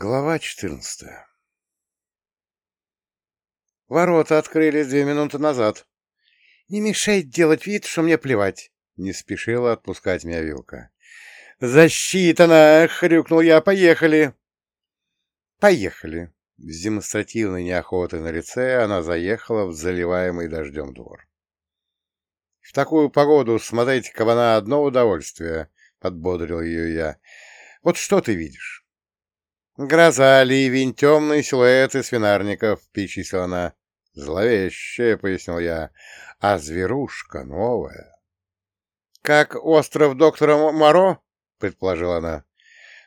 Глава четырнадцатая Ворота открылись две минуты назад. Не мешай делать вид, что мне плевать. Не спешила отпускать меня вилка. «Засчитано!» — хрюкнул я. «Поехали!» «Поехали!» С демонстративной неохотой на лице она заехала в заливаемый дождем двор. «В такую погоду смотреть кабана одно удовольствие», — подбодрил ее я. «Вот что ты видишь?» «Гроза, ливень, темные силуэты свинарников», — перечислила она. «Зловещее», — пояснил я, — «а зверушка новая». «Как остров доктора Моро?» — предположила она.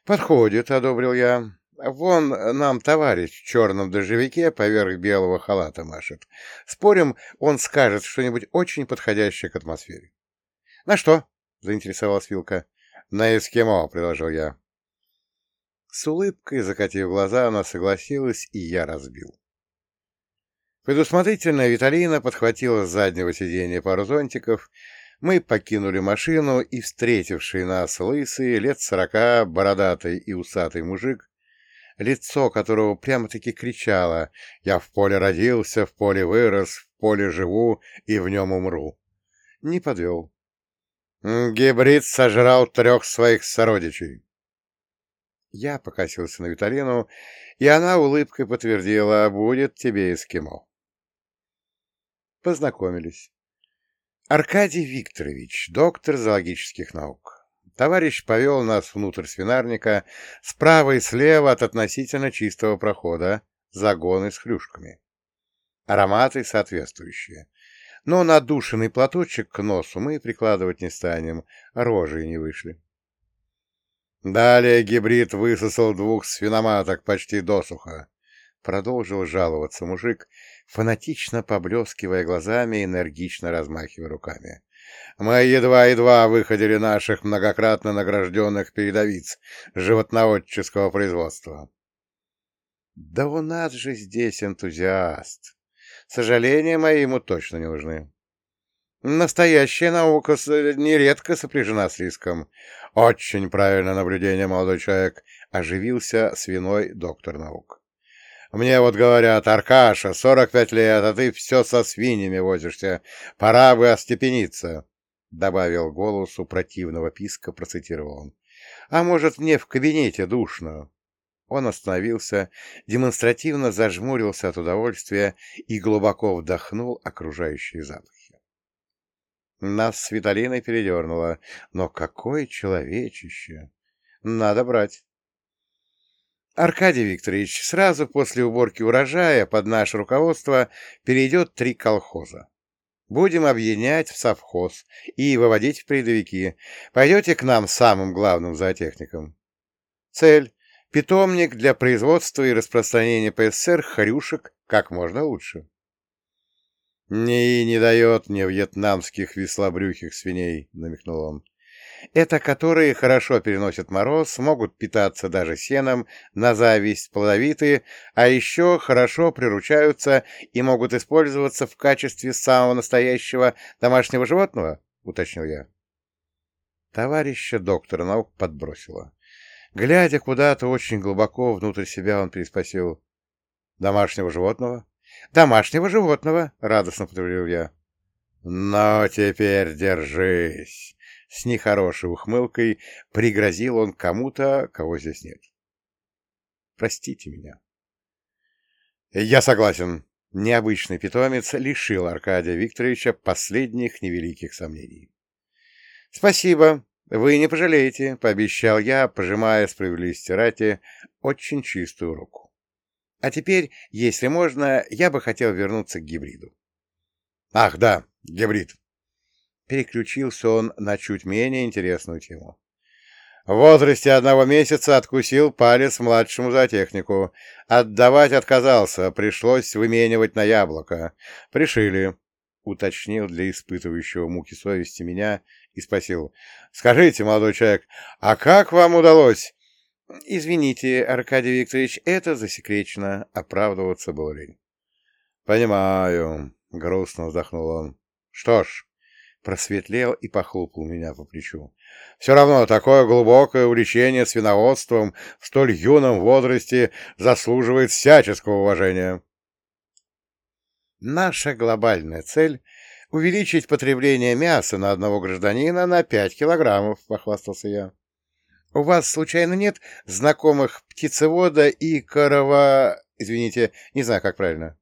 «Подходит», — одобрил я. «Вон нам товарищ в черном дождевике поверх белого халата машет. Спорим, он скажет что-нибудь очень подходящее к атмосфере». «На что?» — заинтересовалась Вилка. «На эскимо», — предложил я. С улыбкой, закатив глаза, она согласилась, и я разбил. Предусмотрительная Виталина подхватила с заднего сиденья пару зонтиков, мы покинули машину, и встретивший нас лысый, лет сорока, бородатый и усатый мужик, лицо которого прямо-таки кричало «Я в поле родился, в поле вырос, в поле живу и в нем умру», не подвел. Гибрид сожрал трех своих сородичей. Я покосился на Виталину, и она улыбкой подтвердила, будет тебе эскимо. Познакомились. Аркадий Викторович, доктор зоологических наук. Товарищ повел нас внутрь свинарника, справа и слева от относительно чистого прохода, загоны с хрюшками. Ароматы соответствующие. Но надушенный платочек к носу мы прикладывать не станем, рожи не вышли. Далее гибрид высосал двух свиноматок почти досуха. Продолжил жаловаться мужик, фанатично поблескивая глазами и энергично размахивая руками. Мы едва-едва выходили наших многократно награжденных передовиц животноводческого производства. Да у нас же здесь энтузиаст. Сожаления мои ему точно не нужны. Настоящая наука нередко сопряжена с риском. Очень правильное наблюдение, молодой человек, оживился свиной доктор наук. Мне вот говорят, Аркаша, сорок пять лет, а ты все со свиньями возишься. Пора бы остепениться, — добавил голосу противного писка, процитировал он. А может, мне в кабинете душно? Он остановился, демонстративно зажмурился от удовольствия и глубоко вдохнул окружающие запахи. Нас с Виталиной передернуло. Но какое человечище! Надо брать. Аркадий Викторович, сразу после уборки урожая под наше руководство перейдет три колхоза. Будем объединять в совхоз и выводить в передовики. Пойдете к нам самым главным зоотехником. Цель — питомник для производства и распространения по СССР хрюшек как можно лучше. «Не не дает мне вьетнамских веслобрюхих свиней», — намекнул он. «Это которые хорошо переносят мороз, могут питаться даже сеном, на зависть плодовитые, а еще хорошо приручаются и могут использоваться в качестве самого настоящего домашнего животного», — уточнил я. Товарища доктора наук подбросило. Глядя куда-то очень глубоко внутрь себя, он переспросил. «Домашнего животного?» Домашнего животного, — радостно подтвердил я. — Ну, теперь держись! — с нехорошей ухмылкой пригрозил он кому-то, кого здесь нет. — Простите меня. — Я согласен. Необычный питомец лишил Аркадия Викторовича последних невеликих сомнений. — Спасибо. Вы не пожалеете, — пообещал я, пожимая справедливости рати очень чистую руку. А теперь, если можно, я бы хотел вернуться к гибриду. Ах, да, гибрид. Переключился он на чуть менее интересную тему. В возрасте одного месяца откусил палец младшему зоотехнику. Отдавать отказался, пришлось выменивать на яблоко. Пришили, уточнил для испытывающего муки совести меня и спросил. Скажите, молодой человек, а как вам удалось «Извините, Аркадий Викторович, это засекречено. Оправдываться было лень». «Понимаю», — грустно вздохнул он. «Что ж, просветлел и похлопал меня по плечу. Все равно такое глубокое увлечение свиноводством в столь юном возрасте заслуживает всяческого уважения. Наша глобальная цель — увеличить потребление мяса на одного гражданина на пять килограммов, — похвастался я. У вас, случайно, нет знакомых птицевода и корова... Извините, не знаю, как правильно.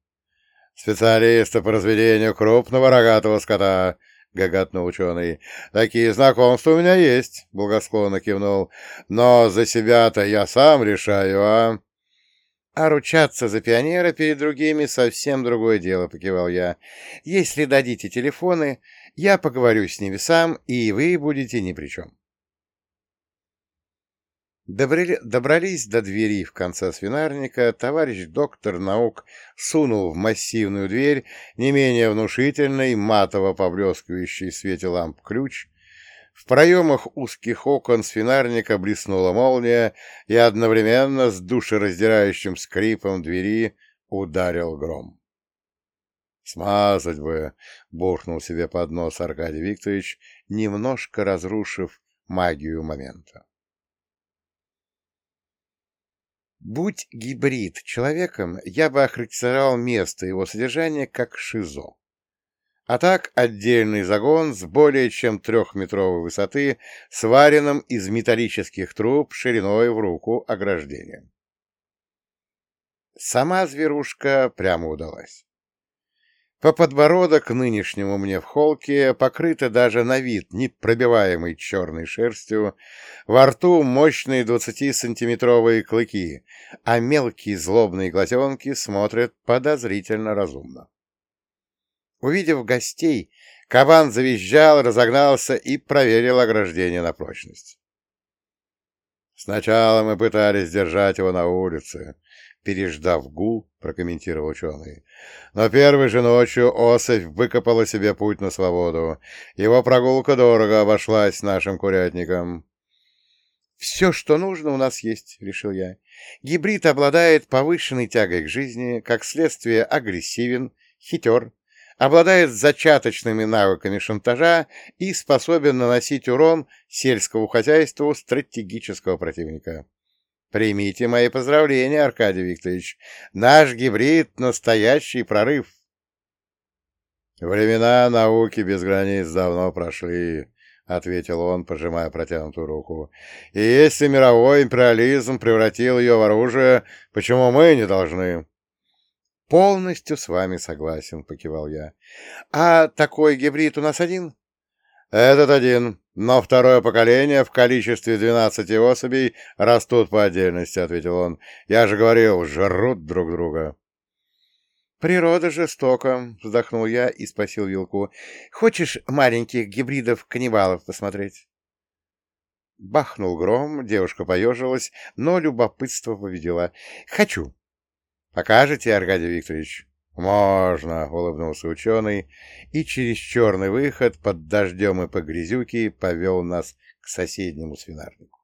Специалиста по разведению крупного рогатого скота, — гоготнул ученый. — Такие знакомства у меня есть, — благосклонно кивнул. — Но за себя-то я сам решаю, а... — А ручаться за пионера перед другими — совсем другое дело, — покивал я. — Если дадите телефоны, я поговорю с ними сам, и вы будете ни при чем. Добрали, добрались до двери в конце свинарника, товарищ доктор наук сунул в массивную дверь не менее внушительный, матово поблескивающий в свете ламп ключ. В проемах узких окон свинарника блеснула молния, и одновременно с душераздирающим скрипом двери ударил гром. «Смазать бы!» — буркнул себе под нос Аркадий Викторович, немножко разрушив магию момента. Будь гибрид человеком, я бы охарактеризовал место его содержания как шизо. А так отдельный загон с более чем трехметровой высоты, сваренным из металлических труб шириной в руку ограждением. Сама зверушка прямо удалась. По подбородок нынешнему мне в холке покрыта даже на вид непробиваемой черной шерстью, во рту мощные двадцатисантиметровые клыки, а мелкие злобные глазенки смотрят подозрительно разумно. Увидев гостей, кабан завизжал, разогнался и проверил ограждение на прочность. Сначала мы пытались держать его на улице, переждав гул, прокомментировал ученый. Но первой же ночью особь выкопала себе путь на свободу. Его прогулка дорого обошлась нашим курятникам. «Все, что нужно, у нас есть», — решил я. «Гибрид обладает повышенной тягой к жизни, как следствие агрессивен, хитер, обладает зачаточными навыками шантажа и способен наносить урон сельскому хозяйству стратегического противника». Примите мои поздравления, Аркадий Викторович. Наш гибрид — настоящий прорыв. Времена науки без границ давно прошли, — ответил он, пожимая протянутую руку. И если мировой империализм превратил ее в оружие, почему мы не должны? Полностью с вами согласен, — покивал я. А такой гибрид у нас один? Этот один. Но второе поколение в количестве двенадцати особей растут по отдельности, — ответил он. Я же говорил, жрут друг друга. «Природа жестока», — вздохнул я и спросил Вилку. «Хочешь маленьких гибридов-каннибалов посмотреть?» Бахнул гром, девушка поежилась, но любопытство победила. «Хочу». «Покажете, Аркадий Викторович?» «Можно», — улыбнулся ученый, и через черный выход под дождем и по грязюке повел нас к соседнему свинарнику.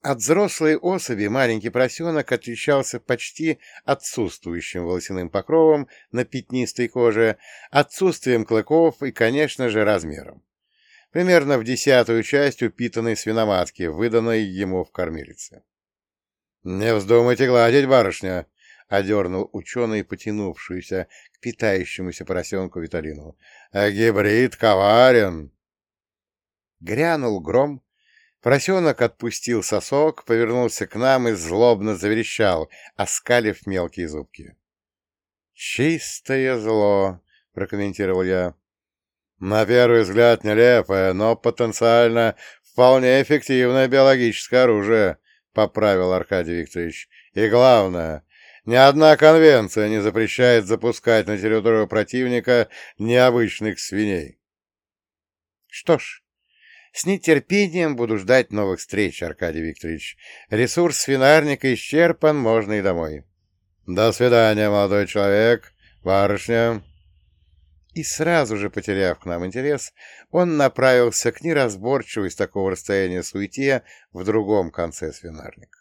От взрослой особи маленький поросенок отличался почти отсутствующим волосяным покровом на пятнистой коже, отсутствием клыков и, конечно же, размером. Примерно в десятую часть упитанной свиноматки, выданной ему в кормилице. «Не вздумайте гладить, барышня!» — одернул ученый, потянувшуюся к питающемуся поросенку Виталину. «А гибрид коварен!» Грянул гром. Поросенок отпустил сосок, повернулся к нам и злобно заверещал, оскалив мелкие зубки. «Чистое зло!» — прокомментировал я. «На первый взгляд нелепое, но потенциально вполне эффективное биологическое оружие», — поправил Аркадий Викторович. «И главное, ни одна конвенция не запрещает запускать на территорию противника необычных свиней. Что ж, с нетерпением буду ждать новых встреч, Аркадий Викторович. Ресурс свинарника исчерпан, можно и домой. До свидания, молодой человек, барышня и сразу же, потеряв к нам интерес, он направился к неразборчивой с такого расстояния суете в другом конце свинарника.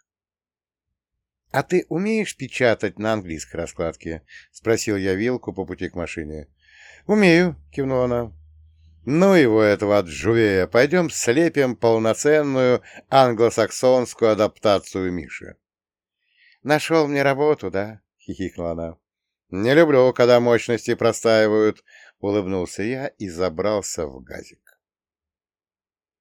— А ты умеешь печатать на английской раскладке? — спросил я вилку по пути к машине. — Умею, — кивнула она. — Ну его этого отжувея, пойдем слепим полноценную англосаксонскую адаптацию Миши. — Нашел мне работу, да? — хихикнула она. Не люблю, когда мощности простаивают, — улыбнулся я и забрался в газик.